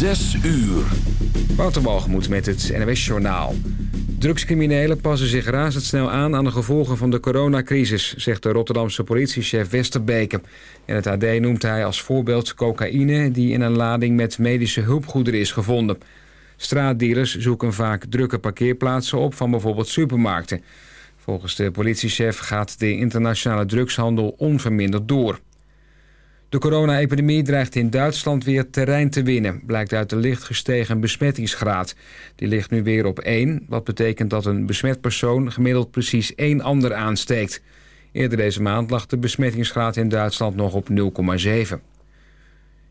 Zes uur. Wouter met het NWS Journaal. Drugscriminelen passen zich razendsnel aan aan de gevolgen van de coronacrisis... zegt de Rotterdamse politiechef Westerbeke. In het AD noemt hij als voorbeeld cocaïne... die in een lading met medische hulpgoederen is gevonden. Straatdealers zoeken vaak drukke parkeerplaatsen op van bijvoorbeeld supermarkten. Volgens de politiechef gaat de internationale drugshandel onverminderd door. De corona-epidemie dreigt in Duitsland weer terrein te winnen... blijkt uit de licht gestegen besmettingsgraad. Die ligt nu weer op 1, wat betekent dat een besmet persoon... gemiddeld precies één ander aansteekt. Eerder deze maand lag de besmettingsgraad in Duitsland nog op 0,7.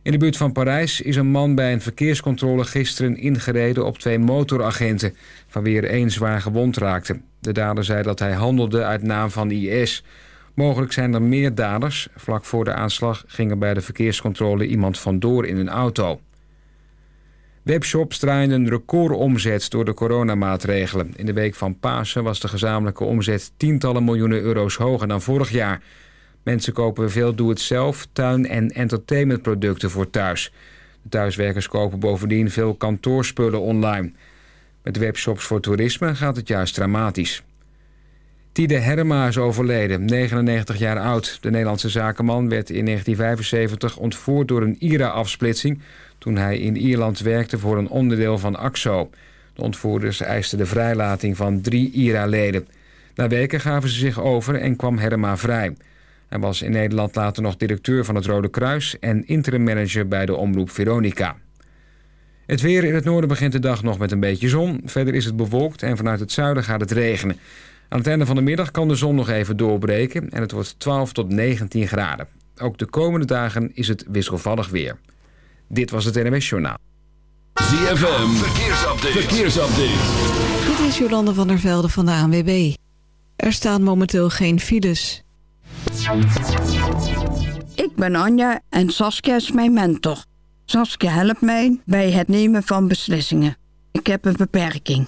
In de buurt van Parijs is een man bij een verkeerscontrole gisteren ingereden op twee motoragenten, van wie er één zwaar gewond raakte. De dader zei dat hij handelde uit naam van IS. Mogelijk zijn er meer daders. Vlak voor de aanslag ging er bij de verkeerscontrole iemand vandoor in een auto. Webshops draaien een recordomzet door de coronamaatregelen. In de week van Pasen was de gezamenlijke omzet tientallen miljoenen euro's hoger dan vorig jaar. Mensen kopen veel doe-het-zelf, tuin- en entertainmentproducten voor thuis. De thuiswerkers kopen bovendien veel kantoorspullen online. Met webshops voor toerisme gaat het juist dramatisch. Tide Herma is overleden, 99 jaar oud. De Nederlandse zakenman werd in 1975 ontvoerd door een IRA-afsplitsing... toen hij in Ierland werkte voor een onderdeel van AXO. De ontvoerders eisten de vrijlating van drie IRA-leden. Na weken gaven ze zich over en kwam Herma vrij. Hij was in Nederland later nog directeur van het Rode Kruis... en interim manager bij de omroep Veronica. Het weer in het noorden begint de dag nog met een beetje zon. Verder is het bewolkt en vanuit het zuiden gaat het regenen. Aan het einde van de middag kan de zon nog even doorbreken... en het wordt 12 tot 19 graden. Ook de komende dagen is het wisselvallig weer. Dit was het NMS Journaal. ZFM, verkeersupdate. verkeersupdate. Dit is Jolande van der Velde van de ANWB. Er staan momenteel geen files... Ik ben Anja en Saskia is mijn mentor. Saskia helpt mij bij het nemen van beslissingen. Ik heb een beperking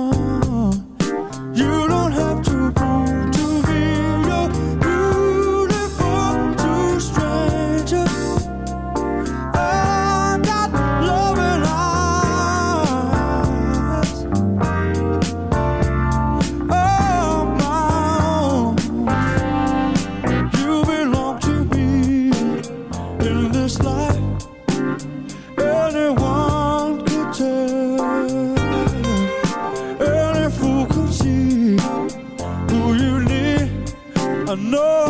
no.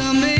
some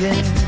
yeah.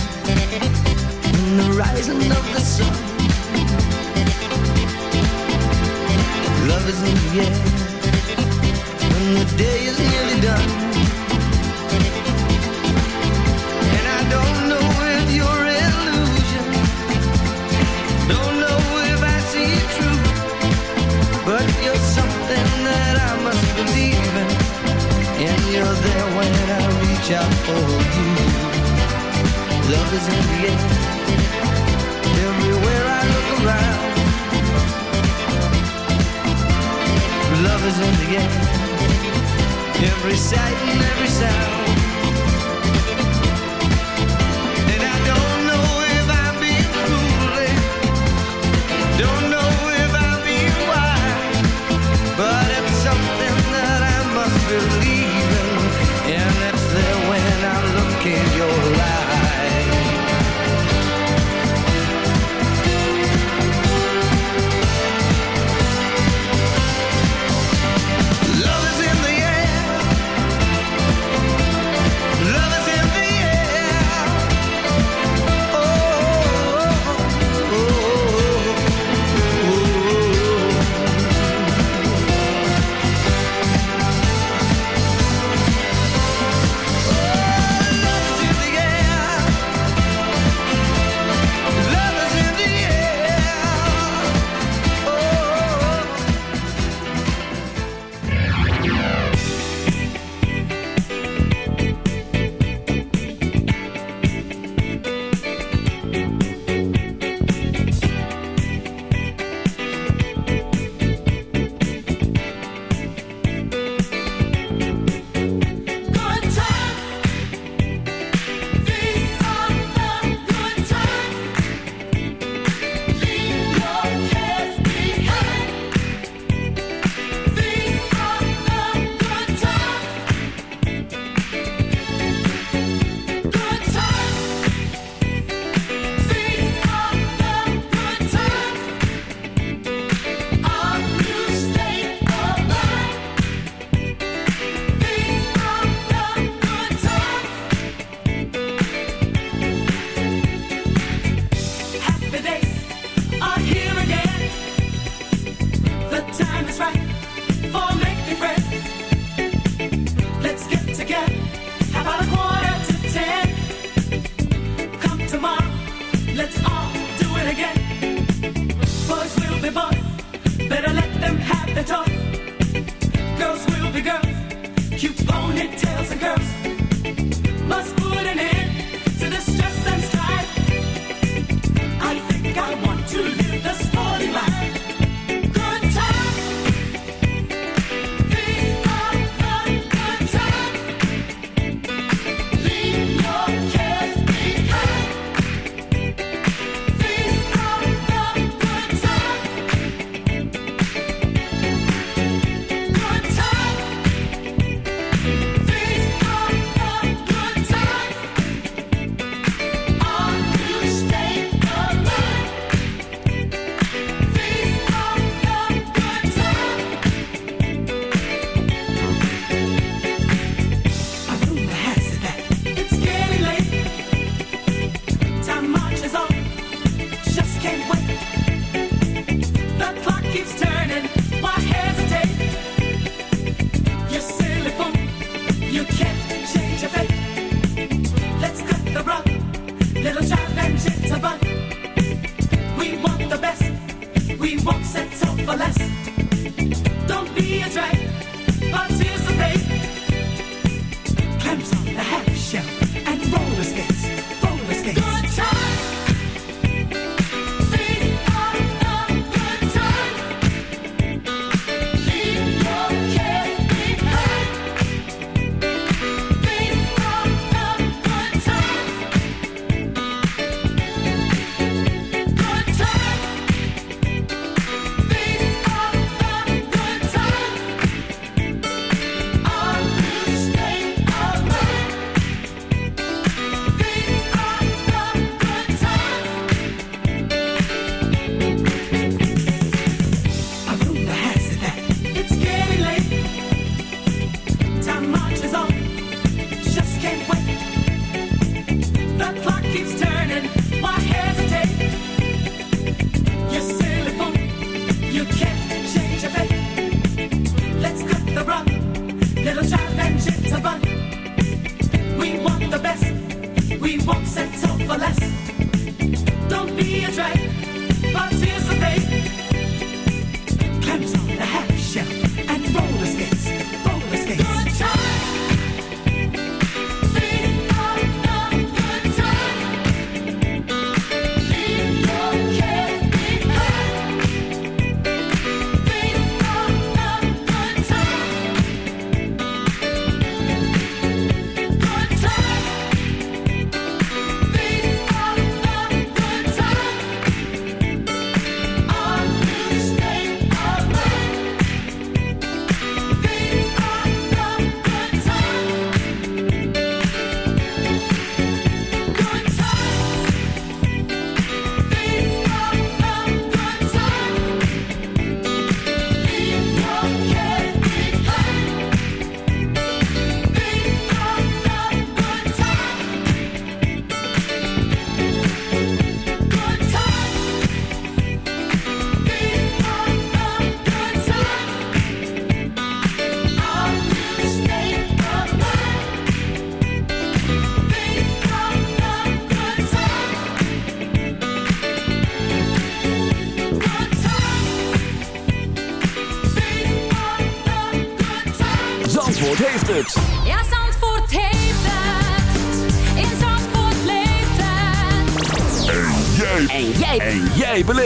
Keeps